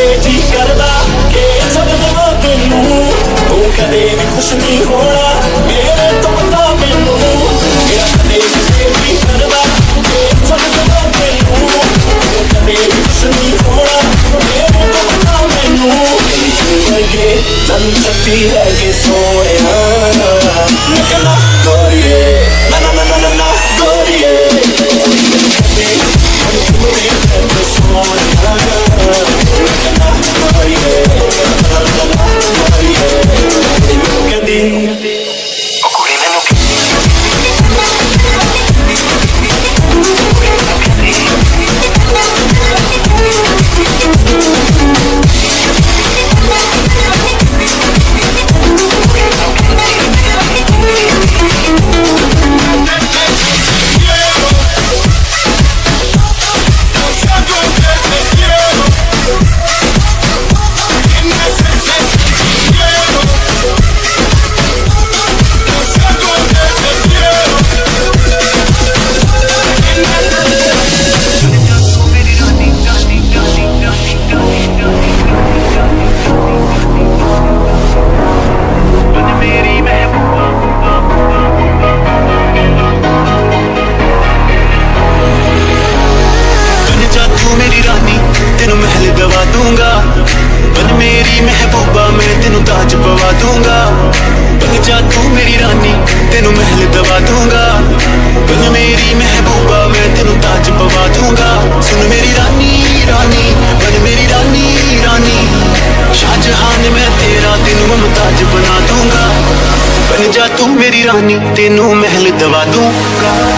ਕਦੇ ਜੀ ਕਰਦਾ ਕਿ ਜਬ ਦਵਾਂ ਤੈਨੂੰ ਤੂੰ ਕਦੇ ਵੀ ਖੁਸ਼ ਨਹੀਂ ਹੋਣਾ, ਮੇਰੇ ਤੋਂ ਪਤਾ ਮੈਨੂੰ ਮੇਰਾ ਕਦੇ ਕਿਸੇ ਵੀ ਕਰਦਾ ਕਿ ਜਬ ਦਵਾਂ ਤੈਨੂੰ ਤੂੰ ਕਦੇ ਵੀ ਖੁਸ਼ ਨਹੀਂ ਹੋਣਾ, ਮੇਰੇ ਤੋਂ ਪਤਾ ਮੈਨੂੰ ਤੇਰੀ ਜੂ ਵਰਗੇ ਤਨ ਸ਼ਕਤੀ ਹੈ ਕਿ ਸੋਹਣਾ। ਨਿਕਲਾ ਗੋਰੀਏ, ਨਾ ਨਾ ਨਾ ਨਾ ਨਾ, ਗੋਰੀਏ। ਕਦੇ ਹਮ ਤੁਮਰੇ तेनू महल दवा दूँगा।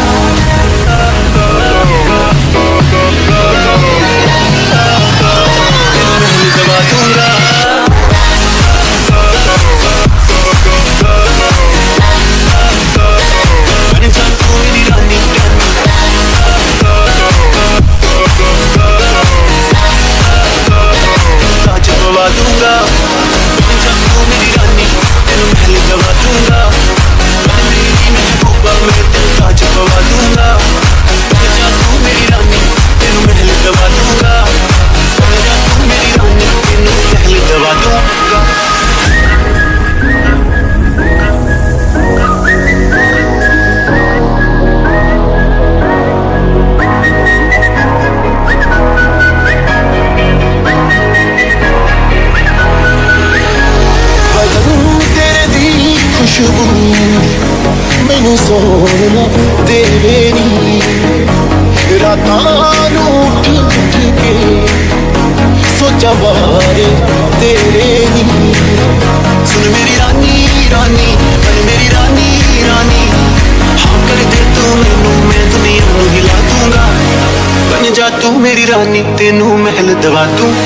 de bateau.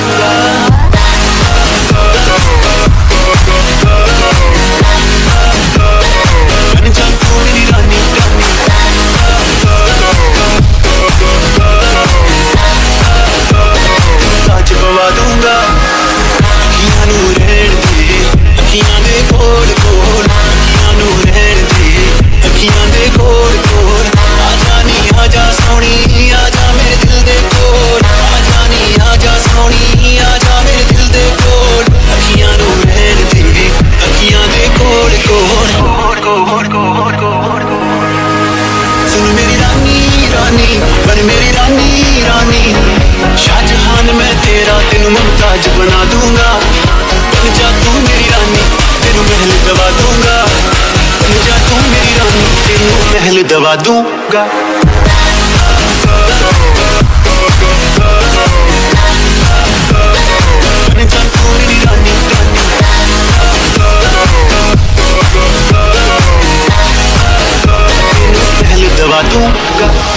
राज बना दूँगा। बन जा तू मेरी रानी, तेरू महल दबा दूँगा। बन जा तू मेरी रानी, तेरू महल दबा दूँगा। दबा दूँगा।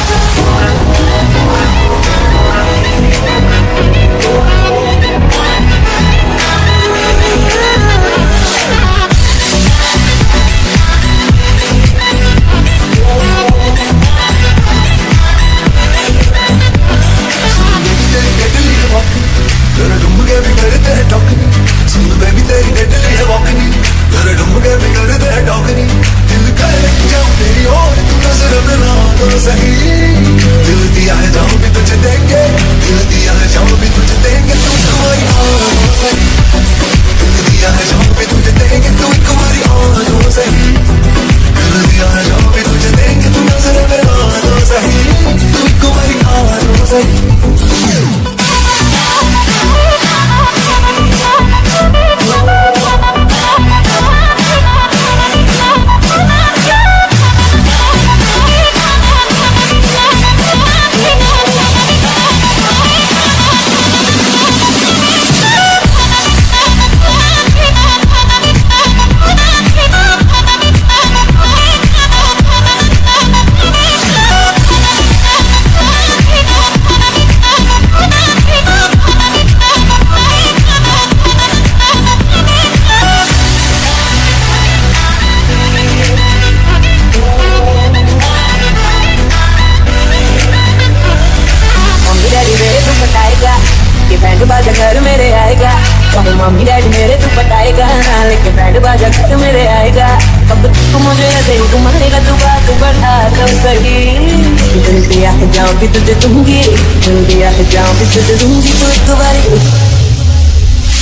बाजा घर मेरे आएगा। कहूँ मम्मी डैडी मेरे तो तू बताएगा ना लेके बैंड बाजा घर मेरे आएगा। कब तक मुझे ऐसे ही मानेगा तू बात बढ़ा तो सही। जल्दी आ जाऊँ भी तुझे दूँगी। जल्दी आ जाऊँ भी तुझे दूँगी। तू एक बारी।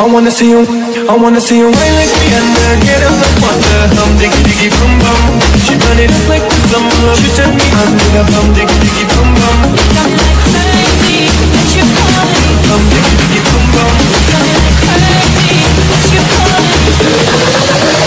I wanna see you, I wanna see you. Wine like Rihanna Get up and wonder, hum diggy diggy bum bum She burn it up like the summer She turn me on with a hum diggy diggy bum bum Got me like crazy, what you calling? Hum diggy diggy bum bum Got me like crazy, what you calling?